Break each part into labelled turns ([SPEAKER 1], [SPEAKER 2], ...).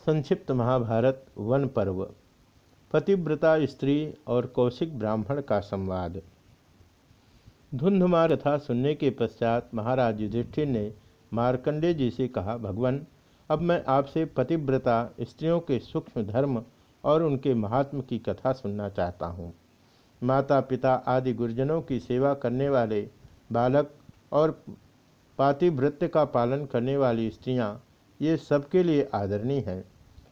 [SPEAKER 1] संक्षिप्त महाभारत, वन पर्व। पतिव्रता स्त्री और कौशिक ब्राह्मण का संवाद। धुंधुमार था सुनने के पश्चात महाराज युधिष्ठिर ने मार्कंडे जी से कहा, भगवान, अब मैं आपसे पतिव्रता, स्त्रियों के सूक्ष्म धर्म और उनके महात्म की कथा सुनना चाहता हूँ। माता पिता आदि गुरुजनों की सेवा करने वाले बालक और पातिव्रत्य का पालन करने वाली स्त्रियाँ, ये सबके लिए आदरणीय हैं।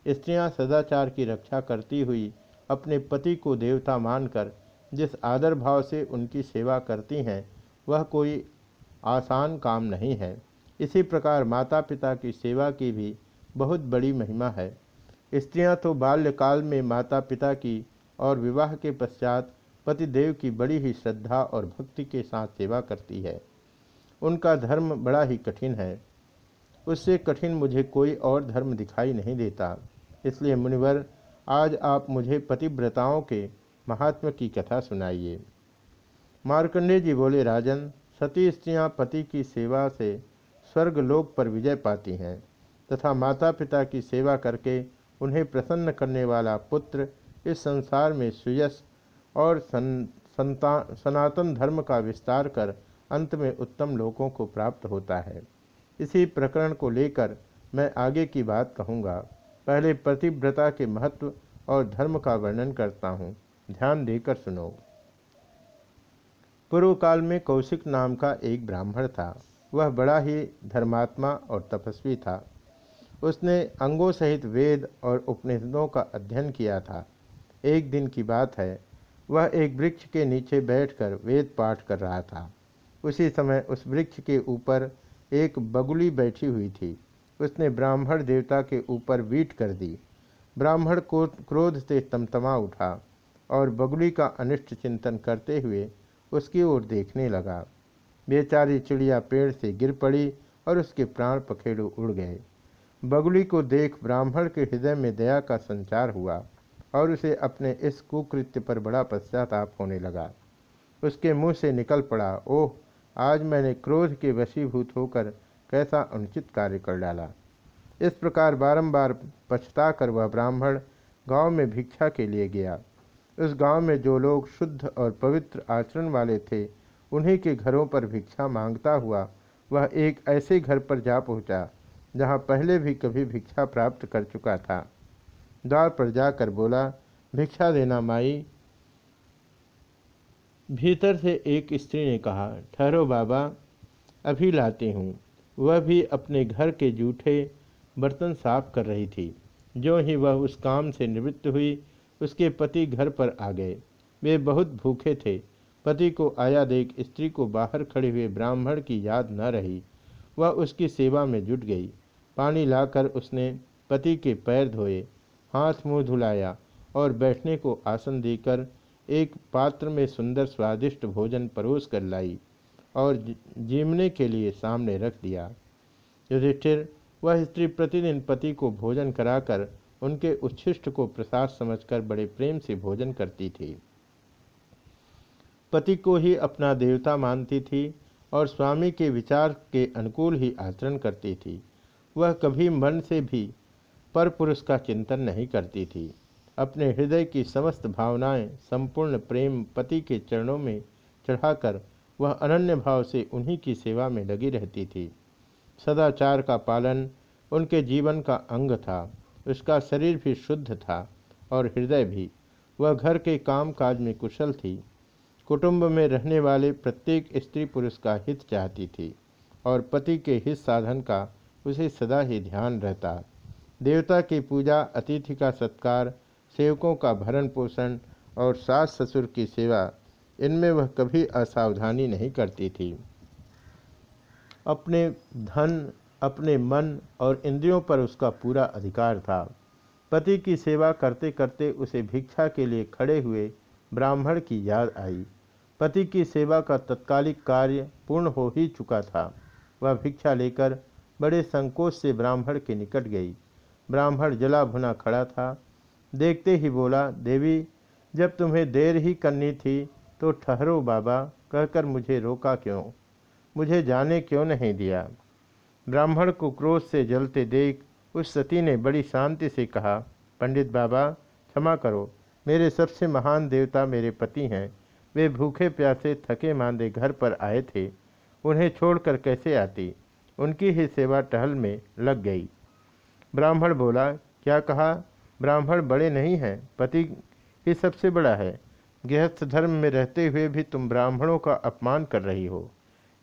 [SPEAKER 1] स्त्रियाँ सदाचार की रक्षा करती हुई अपने पति को देवता मानकर जिस आदर भाव से उनकी सेवा करती हैं, वह कोई आसान काम नहीं है। इसी प्रकार माता पिता की सेवा की भी बहुत बड़ी महिमा है। स्त्रियाँ तो बाल्यकाल में माता पिता की और विवाह के पश्चात पतिदेव की बड़ी ही श्रद्धा और भक्ति के साथ सेवा करती है। उनका धर्म बड़ा ही कठिन है। उससे कठिन मुझे कोई और धर्म दिखाई नहीं देता। इसलिए मुनिवर आज आप मुझे पतिव्रताओं के महात्मा की कथा सुनाइए। मार्कंडे जी बोले राजन सती स्त्रियाँ पति की सेवा से स्वर्ग लोक पर विजय पाती हैं तथा माता पिता की सेवा करके उन्हें प्रसन्न करने वाला पुत्र इस संसार में सुयस और सं, सनातन धर्म का विस्तार कर अंत में उत्तम लोकों को प्राप्त होता है। इसी प्रकरण को लेकर मैं आगे की बात कहूँगा। पहले प्रतिव्रता के महत्व और धर्म का वर्णन करता हूँ। ध्यान देकर सुनो। पूर्व काल में कौशिक नाम का एक ब्राह्मण था। वह बड़ा ही धर्मात्मा और तपस्वी था। उसने अंगों सहित वेद और उपनिषदों का अध्ययन किया था। एक दिन की बात है, वह एक वृक्ष के नीचे बैठकर वेद पाठ कर रहा था। उसी समय उस वृक्ष के ऊपर एक बगुली बैठी हुई थी। उसने ब्राह्मण देवता के ऊपर वीट कर दी। ब्राह्मण को क्रोध से तमतमा उठा और बगुली का अनिष्ट चिंतन करते हुए उसकी ओर देखने लगा। बेचारी चिड़िया पेड़ से गिर पड़ी और उसके प्राण पखेड़ू उड़ गए। बगुली को देख ब्राह्मण के हृदय में दया का संचार हुआ और उसे अपने इस कुकृत्य पर बड़ा पश्चाताप होने लगा। उसके मुँह से निकल पड़ा, ओह आज मैंने क्रोध के वशीभूत होकर कैसा अनुचित कार्य कर डाला। इस प्रकार बारंबार पछता कर वह ब्राह्मण गाँव में भिक्षा के लिए गया। उस गाँव में जो लोग शुद्ध और पवित्र आचरण वाले थे, उन्हीं के घरों पर भिक्षा माँगता हुआ वह एक ऐसे घर पर जा पहुँचा, जहाँ पहले भी कभी भिक्षा प्राप्त कर चुका था। द्वार पर जाकर बोला, भिक्षा देना माई भीतर से एक स्त्री ने कहा, ठहरो बाबा, अभी लाती हूँ। वह भी अपने घर के जूठे बर्तन साफ़ कर रही थी। जो ही वह उस काम से निवृत्त हुई, उसके पति घर पर आ गए। वे बहुत भूखे थे। पति को आया देख स्त्री को बाहर खड़े हुए ब्राह्मण की याद न रही। वह उसकी सेवा में जुट गई। पानी लाकर उसने पति के पैर धोए, हाथ मुँह धुलाया और बैठने को आसन देकर एक पात्र में सुंदर स्वादिष्ट भोजन परोस कर लाई और जीमने के लिए सामने रख दिया। युधिष्ठिर, वह स्त्री प्रतिदिन पति को भोजन कराकर उनके उच्छिष्ट को प्रसाद समझकर बड़े प्रेम से भोजन करती थी। पति को ही अपना देवता मानती थी और स्वामी के विचार के अनुकूल ही आचरण करती थी। वह कभी मन से भी पर पुरुष का चिंतन नहीं करती थी। अपने हृदय की समस्त भावनाएँ संपूर्ण प्रेम पति के चरणों में चढ़ाकर वह अनन्य भाव से उन्हीं की सेवा में लगी रहती थी। सदाचार का पालन उनके जीवन का अंग था, उसका शरीर भी शुद्ध था और हृदय भी। वह घर के काम काज में कुशल थी। कुटुंब में रहने वाले प्रत्येक स्त्री पुरुष का हित चाहती थी और पति के हित साधन का उसे सदा ही ध्यान रहता। देवता की पूजा, अतिथि का सत्कार सेवकों का भरण पोषण और सास ससुर की सेवा, इनमें वह कभी असावधानी नहीं करती थी। अपने धन, अपने मन और इंद्रियों पर उसका पूरा अधिकार था। पति की सेवा करते करते उसे भिक्षा के लिए खड़े हुए ब्राह्मण की याद आई। पति की सेवा का तत्कालिक कार्य पूर्ण हो ही चुका था। वह भिक्षा लेकर बड़े संकोच से ब्राह्मण के निकट गई। ब्राह्मण जला भुना खड़ा था। देखते ही बोला, देवी, जब तुम्हें देर ही करनी थी तो ठहरो बाबा, कहकर मुझे रोका क्यों? मुझे जाने क्यों नहीं दिया? ब्राह्मण को क्रोध से जलते देख उस सती ने बड़ी शांति से कहा, पंडित बाबा, क्षमा करो, मेरे सबसे महान देवता मेरे पति हैं। वे भूखे प्यासे थके मांदे घर पर आए थे, उन्हें छोड़कर कैसे आती? उनकी ही सेवा टहल में लग गई। ब्राह्मण बोला, क्या कहा? ब्राह्मण बड़े नहीं हैं, पति ही सबसे बड़ा है। गृहस्थ धर्म में रहते हुए भी तुम ब्राह्मणों का अपमान कर रही हो।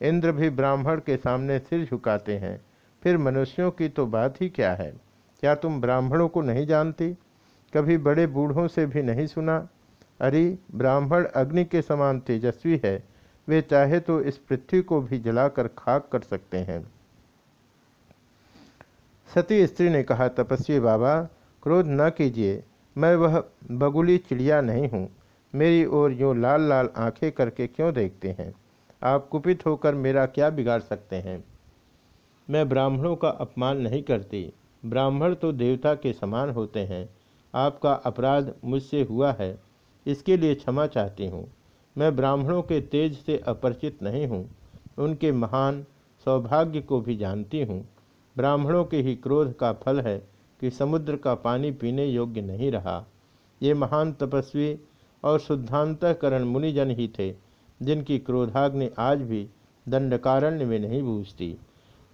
[SPEAKER 1] इंद्र भी ब्राह्मण के सामने सिर झुकाते हैं। फिर मनुष्यों की तो बात ही क्या है? क्या तुम ब्राह्मणों को नहीं जानती? कभी बड़े बूढ़ों से भी नहीं सुना? अरे, ब्राह्मण अग्नि के समान तेजस्वी है। वे चाहे तो इस पृथ्वी को भी जलाकर खाक कर सकते हैं। सती स्त्री ने कहा, तपस्वी बाबा क्रोध न कीजिए, मैं वह बगुली चिड़िया नहीं हूँ। मेरी ओर यूँ लाल लाल आँखें करके क्यों देखते हैं? आप कुपित होकर मेरा क्या बिगाड़ सकते हैं? मैं ब्राह्मणों का अपमान नहीं करती। ब्राह्मण तो देवता के समान होते हैं। आपका अपराध मुझसे हुआ है। इसके लिए क्षमा चाहती हूँ। मैं ब्राह्मणों के तेज से अपरिचित नहीं हूँ। उनके महान सौभाग्य को भी जानती हूँ। ब्राह्मणों के ही क्रोध का फल है। कि समुद्र का पानी पीने योग्य नहीं रहा। ये महान तपस्वी और शुद्धांतकरण मुनिजन ही थे, जिनकी क्रोधाग्नि आज भी दंडकारण्य में नहीं बूझती।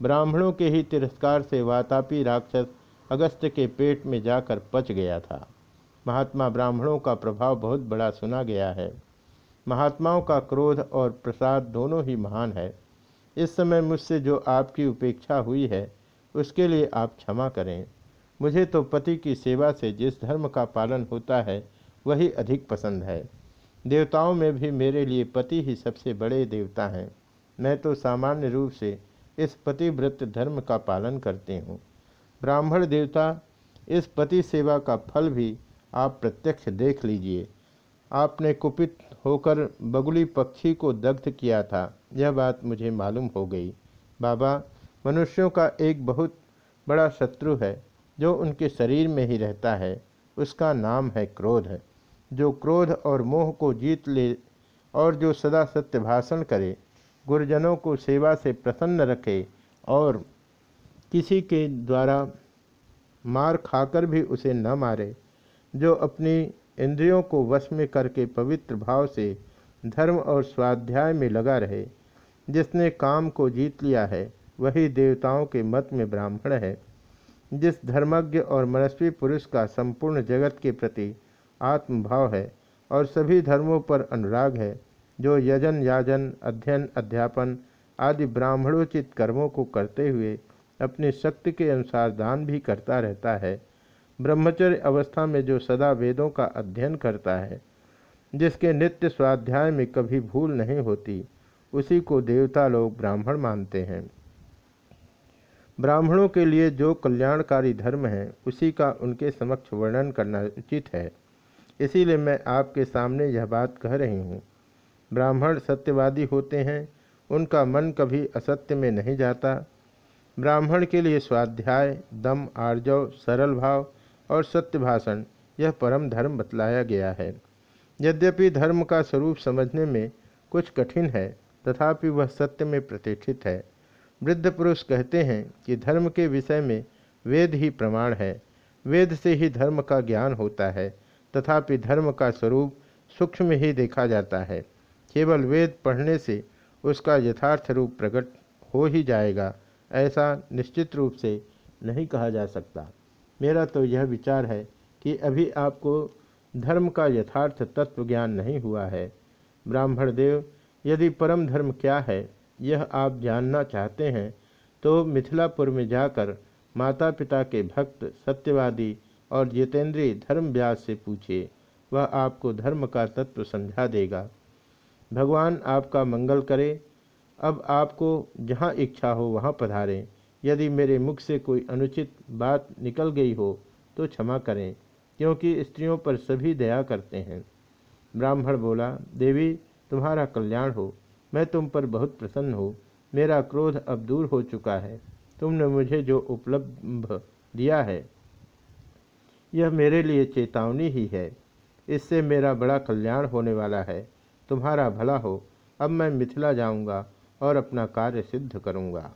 [SPEAKER 1] ब्राह्मणों के ही तिरस्कार से वातापी राक्षस अगस्त के पेट में जाकर पच गया था। महात्मा ब्राह्मणों का प्रभाव बहुत बड़ा सुना गया है। महात्माओं का क्रोध और प्रसाद दोनों ही महान है। इस समय मुझसे जो आपकी उपेक्षा हुई है, उसके लिए आप क्षमा करें। मुझे तो पति की सेवा से जिस धर्म का पालन होता है, वही अधिक पसंद है। देवताओं में भी मेरे लिए पति ही सबसे बड़े देवता हैं। मैं तो सामान्य रूप से इस पतिव्रत धर्म का पालन करती हूँ। ब्राह्मण देवता, इस पति सेवा का फल भी आप प्रत्यक्ष देख लीजिए। आपने कुपित होकर बगुली पक्षी को दग्ध किया था, यह बात मुझे मालूम हो गई। बाबा, मनुष्यों का एक बहुत बड़ा शत्रु है। जो उनके शरीर में ही रहता है, उसका नाम है क्रोध। है जो क्रोध और मोह को जीत ले और जो सदा सत्य भाषण करे, गुरुजनों को सेवा से प्रसन्न रखे और किसी के द्वारा मार खाकर भी उसे न मारे, जो अपनी इंद्रियों को वश में करके पवित्र भाव से धर्म और स्वाध्याय में लगा रहे, जिसने काम को जीत लिया है, वही देवताओं के मत में ब्राह्मण है। जिस धर्मज्ञ और मनस्वी पुरुष का संपूर्ण जगत के प्रति आत्मभाव है और सभी धर्मों पर अनुराग है, जो यजन, याजन, अध्ययन, अध्यापन आदि ब्राह्मणोचित कर्मों को करते हुए अपनी शक्ति के अनुसार दान भी करता रहता है, ब्रह्मचर्य अवस्था में जो सदा वेदों का अध्ययन करता है, जिसके नित्य स्वाध्याय में कभी भूल नहीं होती, उसी को देवता लोग ब्राह्मण मानते हैं। ब्राह्मणों के लिए जो कल्याणकारी धर्म है, उसी का उनके समक्ष वर्णन करना उचित है। इसीलिए मैं आपके सामने यह बात कह रही हूँ। ब्राह्मण सत्यवादी होते हैं, उनका मन कभी असत्य में नहीं जाता। ब्राह्मण के लिए स्वाध्याय, दम, आर्जव, सरल भाव और सत्य भाषण, यह परम धर्म बतलाया गया है। यद्यपि धर्म का स्वरूप समझने में कुछ कठिन है, तथापि वह सत्य में प्रतिष्ठित है। वृद्ध पुरुष कहते हैं कि धर्म के विषय में वेद ही प्रमाण है। वेद से ही धर्म का ज्ञान होता है, तथापि धर्म का स्वरूप सूक्ष्म ही देखा जाता है। केवल वेद पढ़ने से उसका यथार्थ रूप प्रकट हो ही जाएगा, ऐसा निश्चित रूप से नहीं कहा जा सकता। मेरा तो यह विचार है कि अभी आपको धर्म का यथार्थ तत्व ज्ञान नहीं हुआ है। ब्राह्मण देव, यदि परम धर्म क्या है यह आप जानना चाहते हैं तो मिथिलापुर में जाकर माता पिता के भक्त, सत्यवादी और जितेंद्रीय धर्म व्यास से पूछिए। वह आपको धर्म का तत्व समझा देगा। भगवान आपका मंगल करे। अब आपको जहाँ इच्छा हो वहाँ पधारें। यदि मेरे मुख से कोई अनुचित बात निकल गई हो तो क्षमा करें, क्योंकि स्त्रियों पर सभी दया करते हैं। ब्राह्मण बोला, देवी, तुम्हारा कल्याण हो। मैं तुम पर बहुत प्रसन्न हूँ। मेरा क्रोध अब दूर हो चुका है। तुमने मुझे जो उपलब्ध दिया है, यह मेरे लिए चेतावनी ही है। इससे मेरा बड़ा कल्याण होने वाला है। तुम्हारा भला हो। अब मैं मिथिला जाऊँगा और अपना कार्य सिद्ध करूँगा।